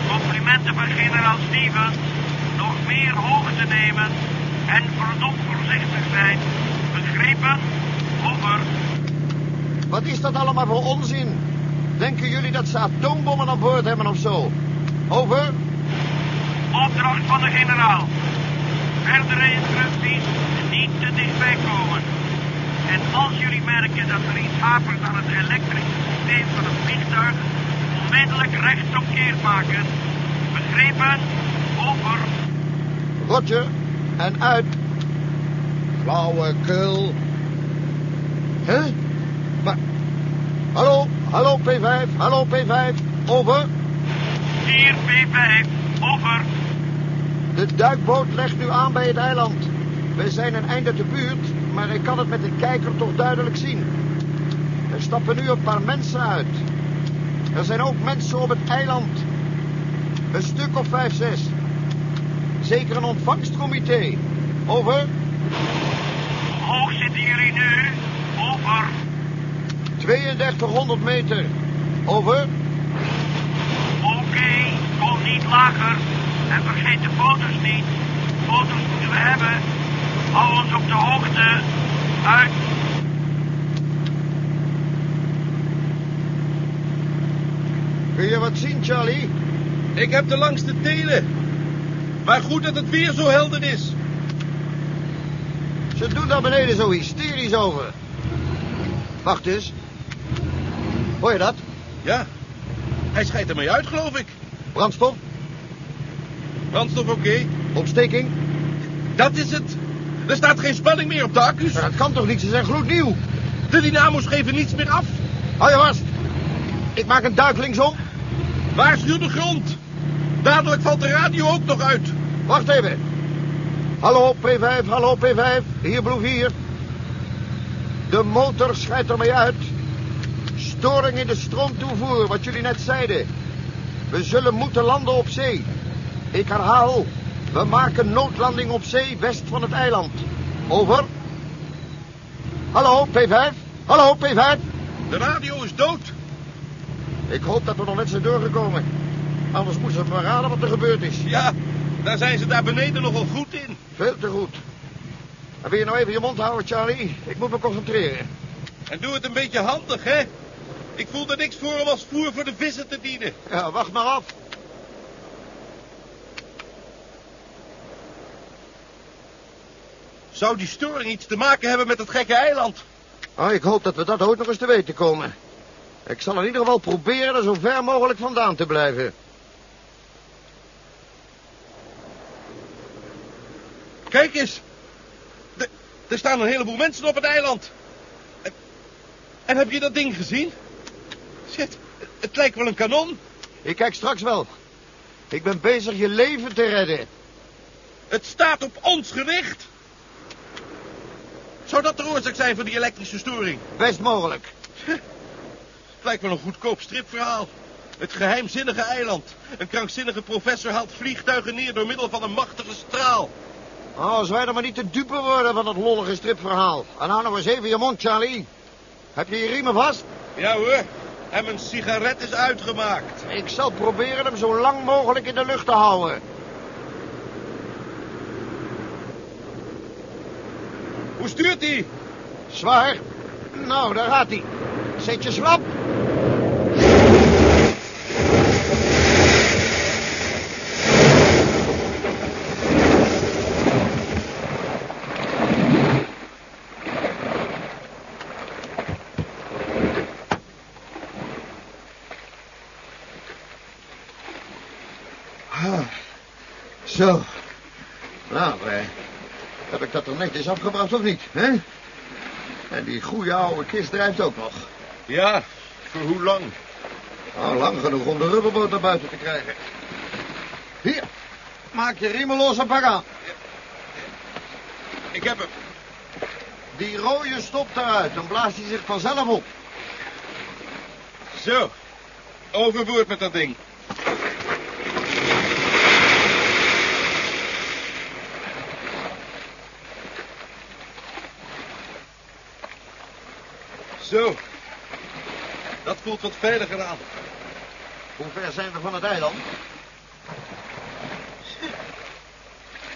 Complimenten van generaal Stevens nog meer hoog te nemen en verdomd voorzichtig zijn. Begrepen? Over. Wat is dat allemaal voor onzin? Denken jullie dat ze atoombommen aan boord hebben of zo? Over. Opdracht van de generaal. Verdere instructies niet te dichtbij komen. En als jullie merken dat er iets hapert aan het elektrische systeem van het vliegtuig, onmiddellijk rechtsomkeert maken. Begrepen? Over. Roger. En uit. Flauwekul. Huh? Maar... Hallo, hallo P5, hallo P5. Over. 4 P5. Over. De duikboot legt nu aan bij het eiland. We zijn een eind uit de buurt, maar ik kan het met de kijker toch duidelijk zien. Er stappen nu een paar mensen uit. Er zijn ook mensen op het eiland. Een stuk of vijf, zes. Zeker een ontvangstcomité. Over. Hoe hoog zitten jullie nu? Over. 3200 meter. Over. Oké, kom niet lager. En vergeet de foto's niet. Foto's moeten we hebben. Hou ons op de hoogte. Uit. Kun je wat zien, Charlie? Ik heb de langste telen. Maar goed dat het weer zo helder is. Ze doen daar beneden zo hysterisch over. Wacht eens. Hoor je dat? Ja, hij schijnt ermee uit, geloof ik. Brandstof? Brandstof oké. Ontsteking? Dat is het. Er staat geen spanning meer op de accu's. Maar dat kan toch niet? Ze zijn gloednieuw. De dynamo's geven niets meer af. Hou je vast. Ik maak een duik linksom. Waarschuw de grond. Dadelijk valt de radio ook nog uit. Wacht even. Hallo P5, hallo P5. Hier Blue 4. De motor scheidt ermee uit. Storing in de stroomtoevoer, wat jullie net zeiden. We zullen moeten landen op zee. Ik herhaal, we maken noodlanding op zee west van het eiland. Over. Hallo P5, hallo P5. De radio is dood. Ik hoop dat we nog net zijn doorgekomen. Anders moeten ze maar raden wat er gebeurd is. Ja, daar zijn ze daar beneden nogal goed in. Veel te goed. En wil je nou even je mond houden, Charlie? Ik moet me concentreren. En doe het een beetje handig, hè? Ik voel er niks voor om als voer voor de vissen te dienen. Ja, wacht maar af. Zou die storing iets te maken hebben met het gekke eiland? Oh, ik hoop dat we dat ooit nog eens te weten komen. Ik zal in ieder geval proberen er zo ver mogelijk vandaan te blijven. Kijk eens. Er- Er staan een heleboel mensen op het eiland. En, en heb je dat ding gezien? Shit, het lijkt wel een kanon. Ik kijk straks wel. Ik ben bezig je leven te redden. Het staat op ons gericht. Zou dat de oorzaak zijn van die elektrische storing? Best mogelijk. Het lijkt wel een goedkoop stripverhaal. Het geheimzinnige eiland. Een krankzinnige professor haalt vliegtuigen neer door middel van een machtige straal. Oh, als wij er maar niet te dupe worden van dat lollige stripverhaal. En hou nou eens even je mond, Charlie. Heb je je riemen vast? Ja hoor, en mijn sigaret is uitgemaakt. Ik zal proberen hem zo lang mogelijk in de lucht te houden. Hoe stuurt hij? Zwaar. Nou, daar gaat hij. Zet je slap. Zo. Nou, eh, heb ik dat er netjes afgebracht of niet, hè? En die goede oude kist drijft ook nog. Ja, voor hoe lang? Nou, lang genoeg om de rubberboot naar buiten te krijgen. Hier, maak je riemen los en pak aan. Ik heb hem. Die rode stopt eruit, dan blaast hij zich vanzelf op. Zo, overboord met dat ding. Zo, dat voelt wat veiliger aan. Hoe ver zijn we van het eiland?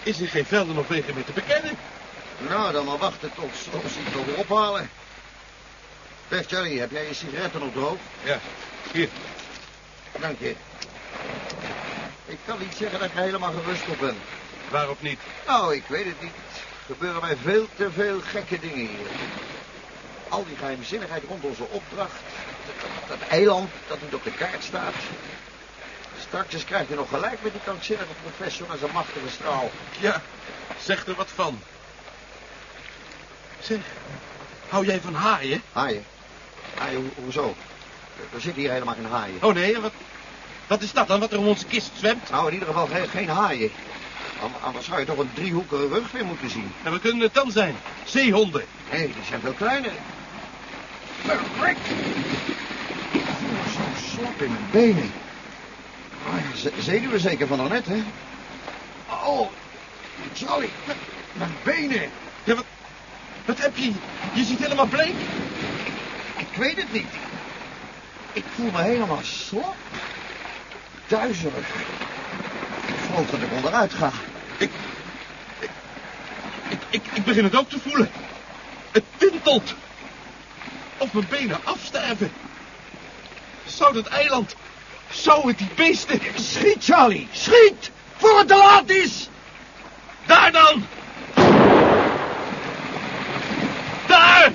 is er geen velden of wegen meer te bekennen. Nou, dan maar wachten tot ze het nog weer ophalen. Zeg, Charlie, heb jij je sigaretten nog droog? Ja, hier. Dank je. Ik kan niet zeggen dat ik er helemaal gerust op ben. Waarop niet? Nou, ik weet het niet. Er gebeuren mij veel te veel gekke dingen hier. Al die geheimzinnigheid rond onze opdracht. Dat, dat eiland dat niet op de kaart staat. Straks krijg je nog gelijk met die krankzinnige professor en zijn machtige straal. Ja, zeg er wat van. Zeg, hou jij van haaien? Haaien? Haaien, ho- hoezo? Er zitten hier helemaal geen haaien. Oh nee, en wat, wat is dat dan wat er om onze kist zwemt? Nou, in ieder geval geen, geen haaien. An- Anders zou je toch een driehoekige rug weer moeten zien. En wat kunnen het dan zijn? Zeehonden. Nee, die zijn veel kleiner. Verrek! Ik voel me zo slap in mijn benen. Oh, z- zenuwen zeker van daarnet, hè? Oh, Charlie, mijn- mijn benen. Ja, wat, wat heb je? Je ziet helemaal bleek. Ik weet het niet. Ik voel me helemaal slap. Duizelig. Ik geloof dat ik onderuit ga. Ik, ik, ik begin het ook te voelen. Het tintelt. Of mijn benen afsterven. Zou dat eiland... Zou het die beesten... Schiet, Charlie, schiet! Voor het te laat is! Daar dan! Daar!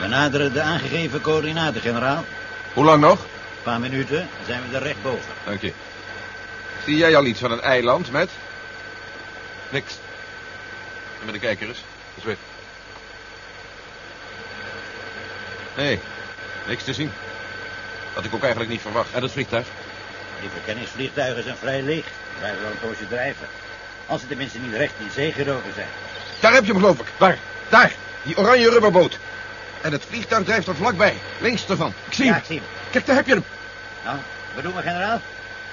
We naderen de aangegeven coördinaten, generaal. Hoe lang nog? Een paar minuten zijn we er recht boven. Dank je. Zie jij al iets van het eiland, met? Niks. En met de kijker eens. Is weg. Nee, niks te zien. Had ik ook eigenlijk niet verwacht. En dat vliegtuig? Die verkenningsvliegtuigen zijn vrij leeg. Blijven wel een poosje drijven. Als ze tenminste niet recht in zee gedoken zijn. Daar heb je hem, geloof ik. Waar? Daar, die oranje rubberboot. En het vliegtuig drijft er vlakbij, links ervan. Ik zie Ja, hem. ik zie hem. Kijk, daar heb je hem. Nou, wat doen we, generaal?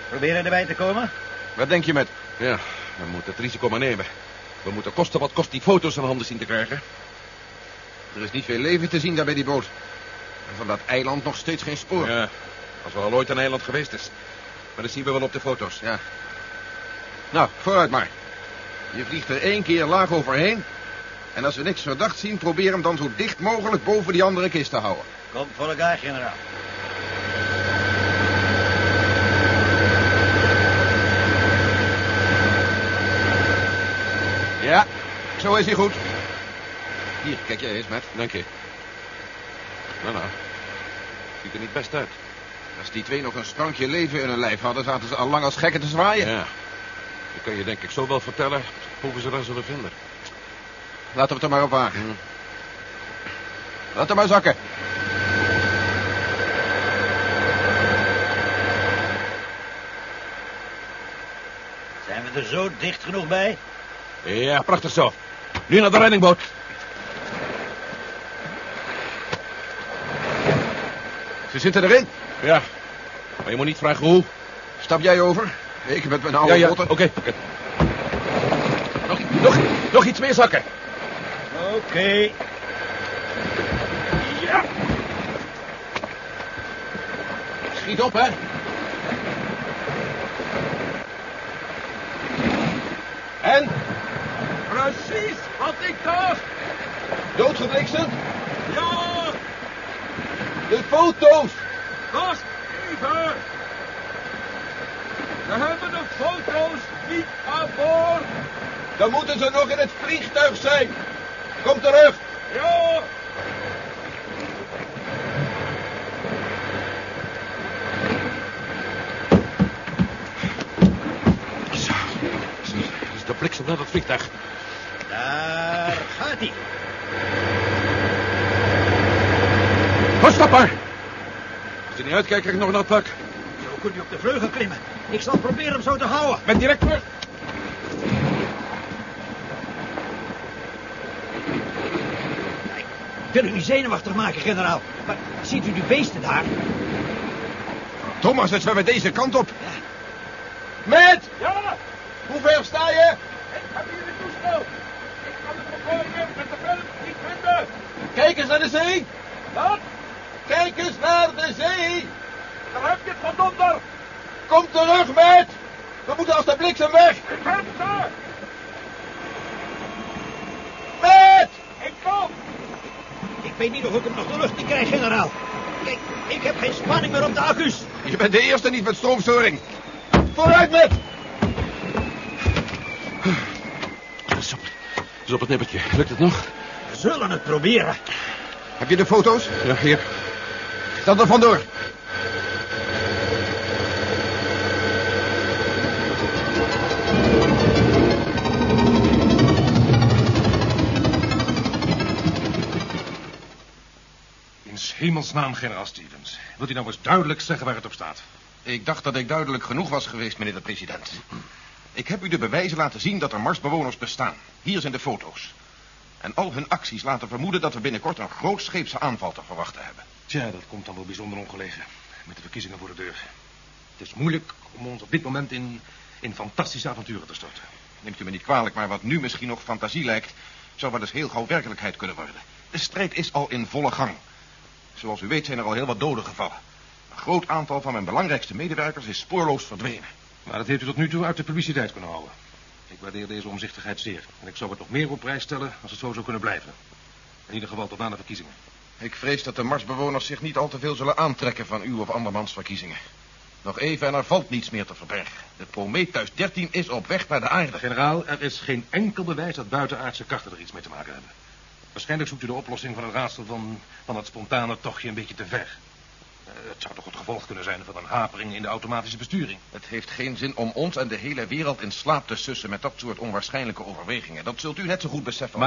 Proberen erbij te komen? Wat denk je met? Ja, we moeten het risico maar nemen. We moeten kosten wat kost die foto's in handen zien te krijgen. Er is niet veel leven te zien daar bij die boot. En van dat eiland nog steeds geen spoor. Ja, als er al ooit een eiland geweest is. Maar dat zien we wel op de foto's. Ja. Nou, vooruit maar. Je vliegt er één keer laag overheen. En als we niks verdacht zien, probeer hem dan zo dicht mogelijk boven die andere kist te houden. Kom voor elkaar, generaal. Ja, zo is hij goed. Hier, kijk jij eens, Matt. Dank je. Nou, nou. Ziet er niet best uit. Als die twee nog een sprankje leven in hun lijf hadden, zaten ze al lang als gekken te zwaaien. Ja. Dat kan je denk ik zo wel vertellen hoe we ze dan zullen vinden. Laten we het er maar op wagen. Hm. Laat hem maar zakken. Zijn we er zo dicht genoeg bij? Ja, prachtig zo. Nu naar de reddingboot. Ze zitten erin. Ja. Maar je moet niet vragen hoe. Stap jij over? Ik met mijn oude Ja, ja, oké. Nog, nog, nog iets meer zakken. Oké. Ja. Schiet op, hè. En? Precies wat ik dacht. Doodgebliksemd? Ja, De foto's! wacht even. We hebben de foto's niet aan boord. Dan moeten ze nog in het vliegtuig zijn. Kom terug. Ja. Zo. Dat is de bliksem naar het vliegtuig. Daar gaat hij. Maar. Als je niet uitkijkt, krijg ik nog een pak. Zo kunt u op de vleugel klimmen. Ik zal proberen hem zo te houden. Ben direct terug. Wil u niet zenuwachtig maken, generaal. Maar ziet u die beesten daar? Thomas, het zwemmen deze kant op. Met! Ja, Hoe ver sta je? ik heb hier de toestel. Ik kan het Kijk eens naar de zee. Wat? Kijk eens naar de zee. Daar heb je het van donder. Kom terug, met. We moeten als de bliksem weg. Ik heb ze. Met. Ik kom. Ik weet niet of ik hem nog de lucht in krijg, generaal. Kijk, ik heb geen spanning meer op de accu's. Je bent de eerste niet met stroomstoring. Vooruit, met. Zo, zo op het nippertje. Lukt het nog? We zullen het proberen. Heb je de foto's? Ja, hier. Dan er vandoor. Hemelsnaam, generaal Stevens. Wilt u nou eens duidelijk zeggen waar het op staat? Ik dacht dat ik duidelijk genoeg was geweest, meneer de president. Ik heb u de bewijzen laten zien dat er Marsbewoners bestaan. Hier zijn de foto's. En al hun acties laten vermoeden dat we binnenkort een grootscheepse aanval te verwachten hebben. Tja, dat komt dan wel bijzonder ongelegen. Met de verkiezingen voor de deur. Het is moeilijk om ons op dit moment in, in fantastische avonturen te storten. Neemt u me niet kwalijk, maar wat nu misschien nog fantasie lijkt... zou wel eens heel gauw werkelijkheid kunnen worden. De strijd is al in volle gang. Zoals u weet zijn er al heel wat doden gevallen. Een groot aantal van mijn belangrijkste medewerkers is spoorloos verdwenen. Maar dat heeft u tot nu toe uit de publiciteit kunnen houden. Ik waardeer deze omzichtigheid zeer. En ik zou het nog meer op prijs stellen als het zo zou kunnen blijven. In ieder geval tot na de verkiezingen. Ik vrees dat de Marsbewoners zich niet al te veel zullen aantrekken van uw of andermans verkiezingen. Nog even en er valt niets meer te verbergen. De Prometheus 13 is op weg naar de aarde. Generaal, er is geen enkel bewijs dat buitenaardse krachten er iets mee te maken hebben. Waarschijnlijk zoekt u de oplossing van het raadsel van, van het spontane tochtje een beetje te ver. Eh, het zou toch het gevolg kunnen zijn van een hapering in de automatische besturing. Het heeft geen zin om ons en de hele wereld in slaap te sussen met dat soort onwaarschijnlijke overwegingen. Dat zult u net zo goed beseffen.